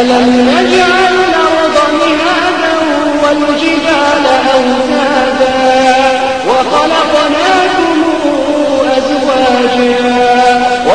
ألم نجعل الأرض مهادا والجبال أوتادا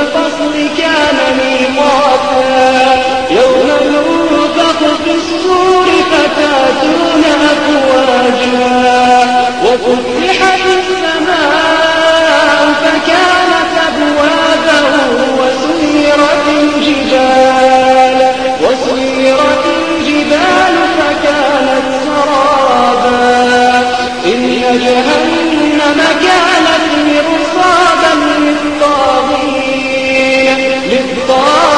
الفصل كان ميقاتا. يوم ينفخ في الصور فتاتون أفواجا. وفتحت السماء فكانت أبوابا وسيرت الجبال. وسيرت الجبال فكانت سرابا. إن جهنم كانت مرصادا للطاغين. للطاغين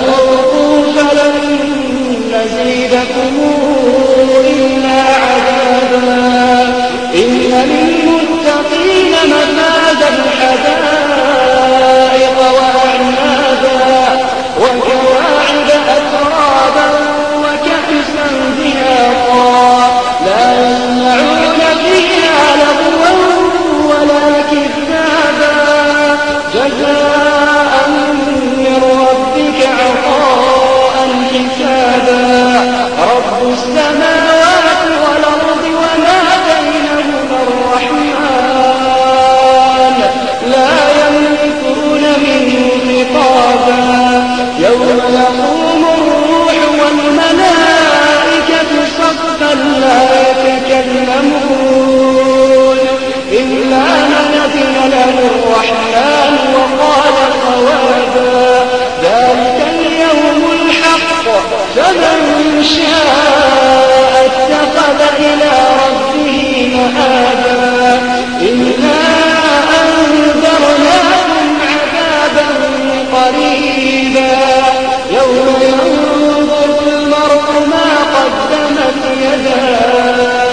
فذوقوا فلن حسابا رب السماوات يوم ينظر المرء ما قدمت يداه.